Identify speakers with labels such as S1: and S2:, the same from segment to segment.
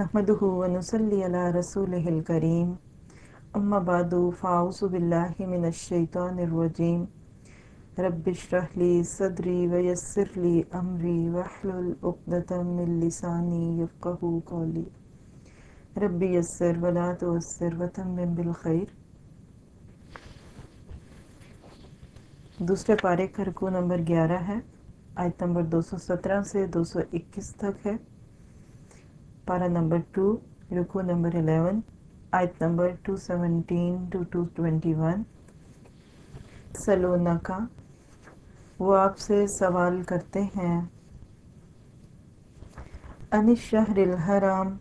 S1: نحمده ونصلي على رسوله الكريم. أما بعد فأعوذ بالله من الشيطان الرجيم. رب اشرح لي صدري ويسر لي أمري واحلل عقدة من لساني يفقهوا قولي. رب يسر ولا تعسر وتمم بالخير. دوسرے پارے کا رکو نمبر گیارہ ہے، آیت نمبر دو سو سترہ سے دو سو اکیس تک ہے۔ پارا نمبر ٹو رکو نمبر الیون آیت number two seventeen to to twenty one سلونا کا وہ آپ سے سوال کرتے ہیں ان شہر الحرام،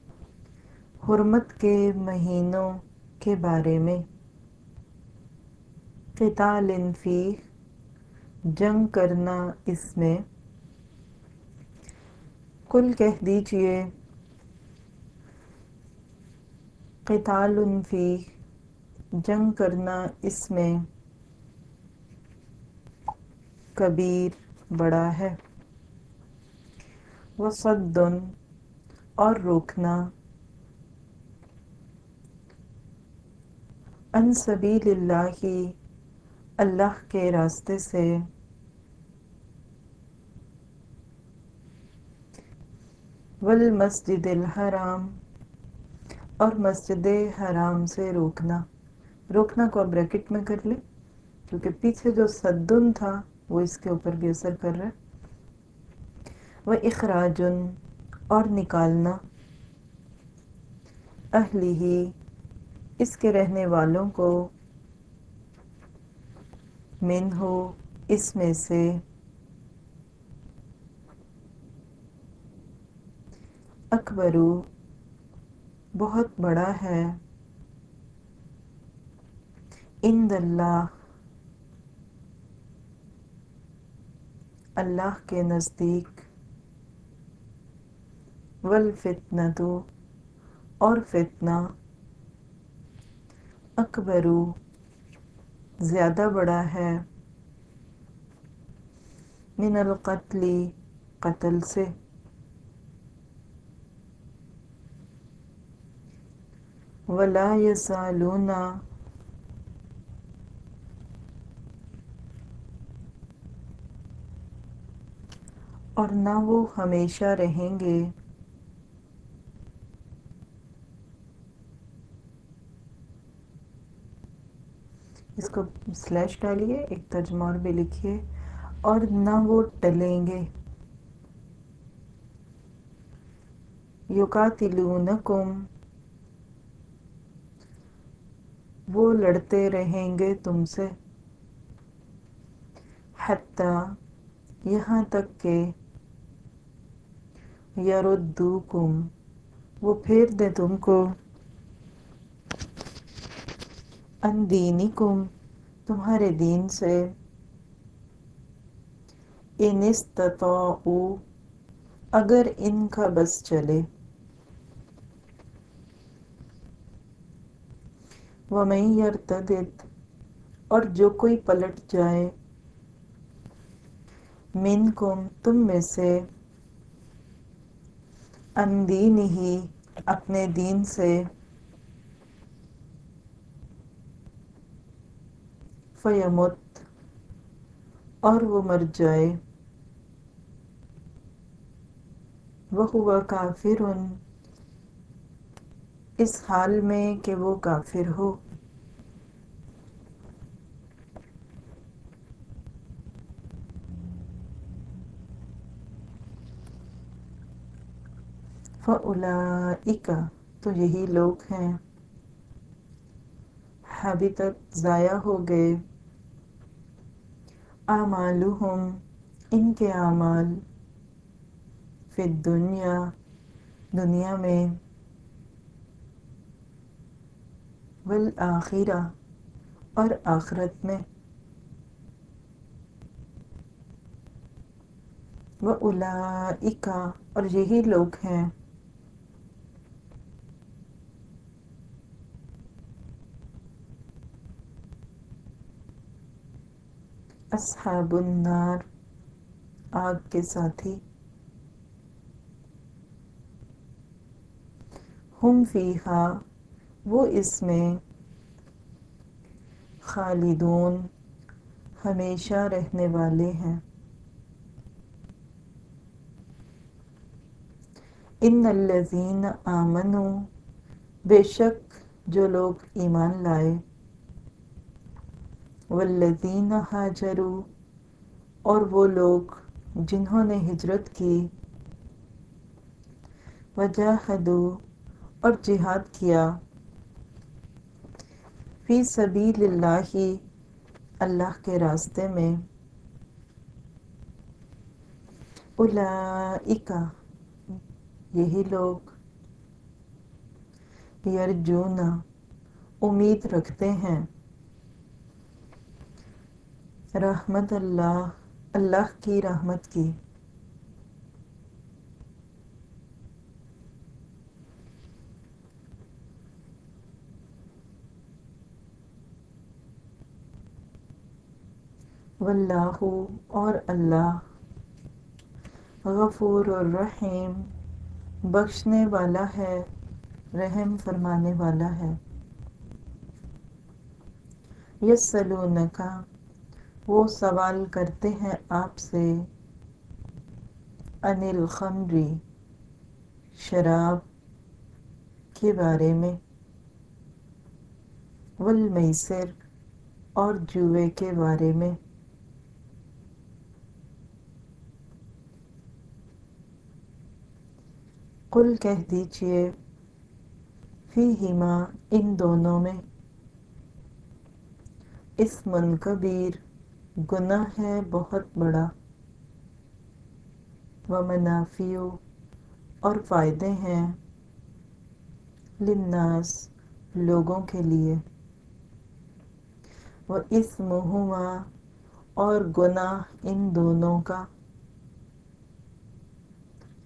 S1: حرمت کے مہینوں کے بارے میں۔ قتال فی جنگ کرنا اس میں۔ کل کہہ دیجیے قتال فی جنگ کرنا اس میں کبیر بڑا ہے۔ وصد اور روکنا۔ ان سبیل اللہ اللہ کے راستے سے۔ والمسجد الحرام۔ اور مسجد حرام سے روکنا۔ روکنا کو بریکٹ میں کر لیں، کیونکہ پیچھے جو صدن تھا، وہ اس کے اوپر بھی اثر کر رہا ہے۔ وہ اخراجن، اور نکالنا۔ اہلی ہی، اس کے رہنے والوں کو من ہو، اس میں سے۔ اکبرو بہت بڑا ہے۔ اند اللہ اللہ کے نزدیک والفتنتو اور فتنہ اکبرو زیادہ بڑا ہے۔ من القتل قتل سے۔ ولا یسالون اور نہ وہ ہمیشہ رہیں گے۔ اس کو سلیش ڈالیے، ایک ترجمہ اور بھی لکھیے۔ اور نہ وہ ٹلیں گے۔ یقاتلونکم وہ لڑتے رہیں گے تم سے۔ حتیٰ یہاں تک کہ یردوکم، وہ پھیر دے تم کو۔ ان دینکم تمہارے دین سے۔ ان استطاعو، اگر ان کا بس چلے۔ وَمَن يَرْتَدِدْ اور جو کوئی پلٹ جائے۔ منکم تم میں سے۔ ان دین ہی اپنے دین سے۔ فیمت اور وہ مر جائے۔ وہ ہوا کافر۔ اس حال میں کہ وہ کافر ہو۔ فَأُولَئِكَ تو یہی لوگ ہیں۔ حبیتت ضائع ہو گئے۔ اعمالہم، ان کے اعمال فی الدنیا، دنیا میں۔ والآخرہ اور آخرت میں۔ وَأُولَئِكَ اور یہی لوگ ہیں۔ اصحاب النار، آگ کے ساتھی۔ ہم فیہا وہ اس میں خالدون ہمیشہ رہنے والے ہیں۔ ان الذین آمنوا، بے شک جو لوگ ایمان لائے۔ والذین ہاجروا، اور وہ لوگ جنہوں نے ہجرت کی۔ وجاہدوا، اور جہاد کیا۔ فی سبیل اللہ اللہ کے راستے میں اولئک یہی لوگ یرجون امید رکھتے ہیں۔ رحمت اللہ اللہ کی رحمت کی۔ واللہ اور اللہ غفور الرحیم بخشنے والا ہے، رحم فرمانے والا ہے۔ یسلونکا، وہ سوال کرتے ہیں آپ سے۔ ان الخمری شراب کے بارے میں۔ والمیسر، اور جوئے کے بارے میں۔ قل کہہ دیجیے، فیہما ان دونوں میں۔ اسم کبیر گناہ ہے بہت بڑا۔ ومنافع اور فائدے ہیں للناس لوگوں کے لیے۔ وہ اسمہما اور گناہ ان دونوں کا۔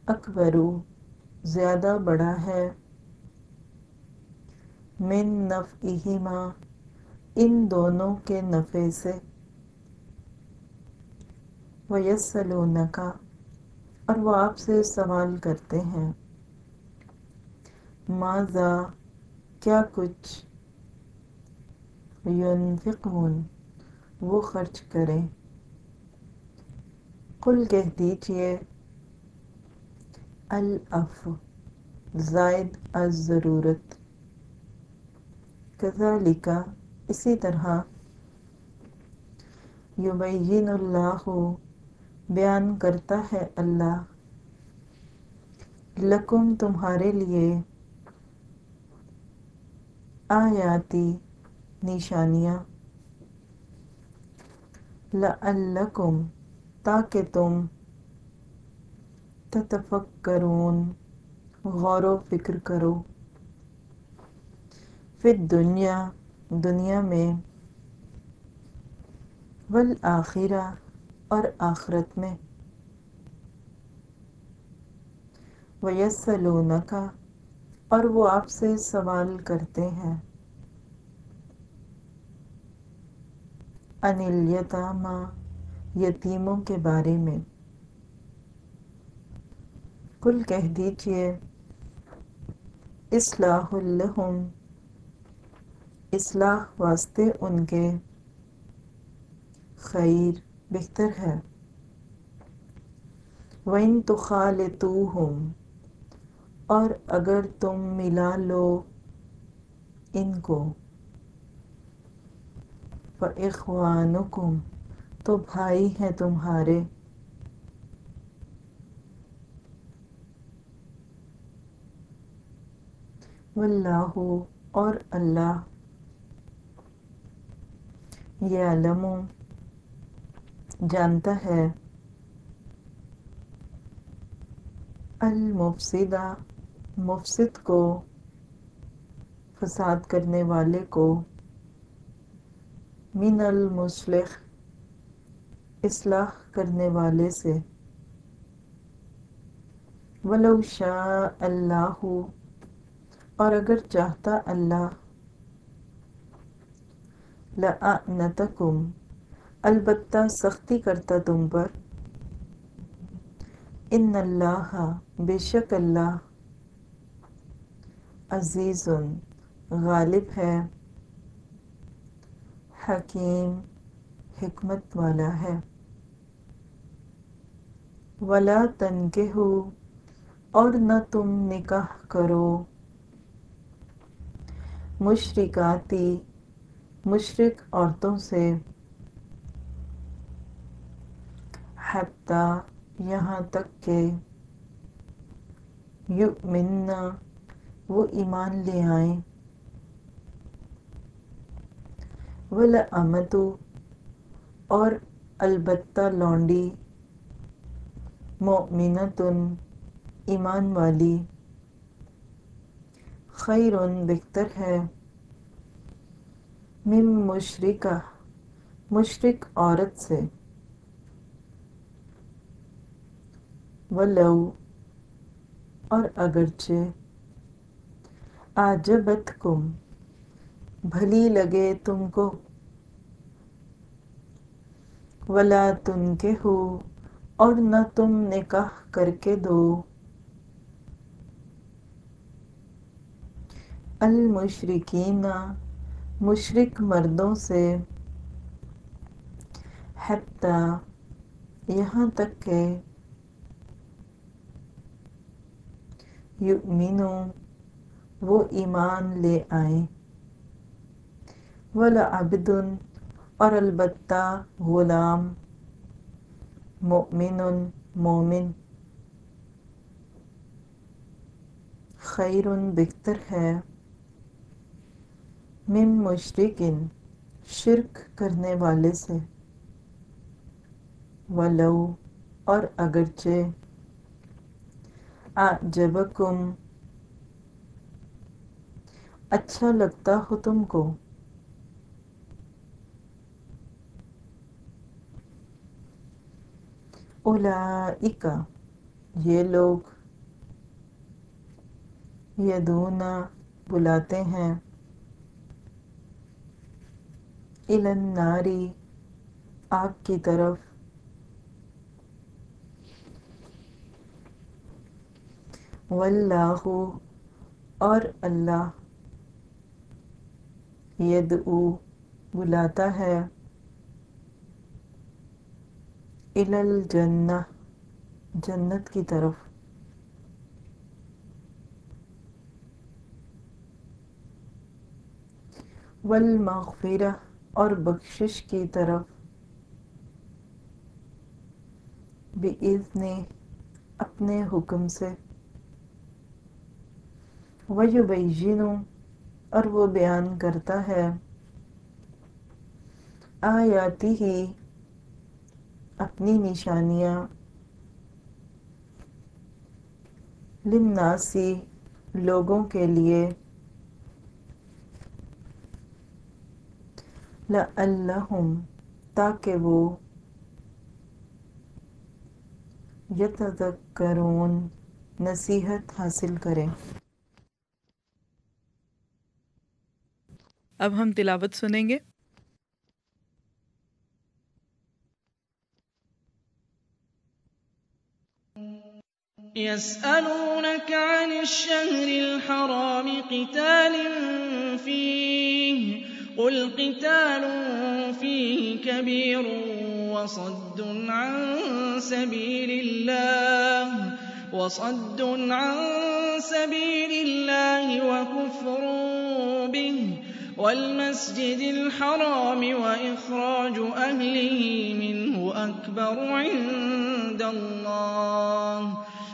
S1: اکبرو زیادہ بڑا ہے۔ من نفعہما، ان دونوں کے نفع سے۔ ویسلونکا، اور وہ آپ سے سوال کرتے ہیں۔ ماذا؟ کیا کچھ؟ ینفقون وہ خرچ کریں۔ قل کہہ دیجیے الاف زائد از ضرورت اسی طرح یبین اللہ بیان کرتا ہے اللہ، لکم تمہارے لیے آیاتی نشانیاں۔ لعلکم، تاکہ تم تتفکرون، غور و فکر کرو۔ فی دنیا دنیا میں، والآخرہ اور آخرت میں۔ ویسلونکا اور وہ آپ سے سوال کرتے ہیں۔ ان یتیموں کے بارے میں۔ کل کہہ دیجیے۔ اصلاح لہم۔ اصلاح واسطے ان کے خیر بہتر ہے۔ وَإِن تُخَالِطُوهُمْ۔ اور اگر تم ملا لو ان کو۔ فَإِخْوَانُكُمْ۔ تو بھائی ہیں تمہارے۔ واللہ اور اللہ۔ یعلم جانتا ہے۔ المفسدہ مفسد کو، فساد کرنے والے کو۔ من المصلح، اصلاح کرنے والے سے۔ ولو شاء اللہ۔ اور اگر چاہتا اللہ لأعنتکم البتہ سختی کرتا تم پر ان اللہ بے شک اللہ عزیز غالب ہے حکیم حکمت والا ہے۔ ولا تن کے ہو اور نہ تم نکاح کرو۔ مشرکاتی مشرق عورتوں سے۔ حتیٰ یہاں تک کہ یؤمننا وہ ایمان لے آئیں۔ ولامتو، اور البتہ لونڈی، مؤمنتن، ایمان والی۔ خیر بہتر ہے۔ مم مشرقہ مشرق عورت سے۔ ولو، اور اگرچہ۔ آجبت کم بھلی لگے تم کو۔ ولا تن کے ہو اور نہ تم نکاح کر کے دو۔ المشرقین مشرق مردوں سے حتیٰ یہاں تک کہ یؤمنو وہ ایمان لے آئیں۔ ولعبد اور البتہ غلام، مؤمن، مومن۔ خیر بہتر ہے۔ من مشرکن شرک کرنے والے سے۔ ولو، اور اگرچہ۔ اعجبکم۔ اچھا لگتا ہو تم کو۔ اولئک یہ لوگ یدونا بلاتے ہیں۔ الناری آگ کی طرف۔ واللہ، اور اللہ یدعو، بلاتا ہے۔ الجنہ، جنت کی طرف۔ والمغفرہ اور بخشش کی طرف بِإِذْنِ اپنے حکم سے۔ وَيُبَيِّنُ اور وہ بیان کرتا ہے۔ آیاتی ہی اپنی نشانیاں۔ للناسی لوگوں کے لیے لعلهم تاكبوا يتذكرون نصیحت حاصل کریں
S2: اب ہم تلاوت سنیں گے؟
S3: يسألونك عن الشهر الحرام قتال فيه. قل قتال فيه كبير وصد عن سبيل الله وصد عن سبيل الله وكفر به والمسجد الحرام وإخراج أهله منه أكبر عند الله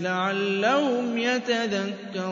S3: لَعَلَّهُمْ يَتَذَكَّرُونَ.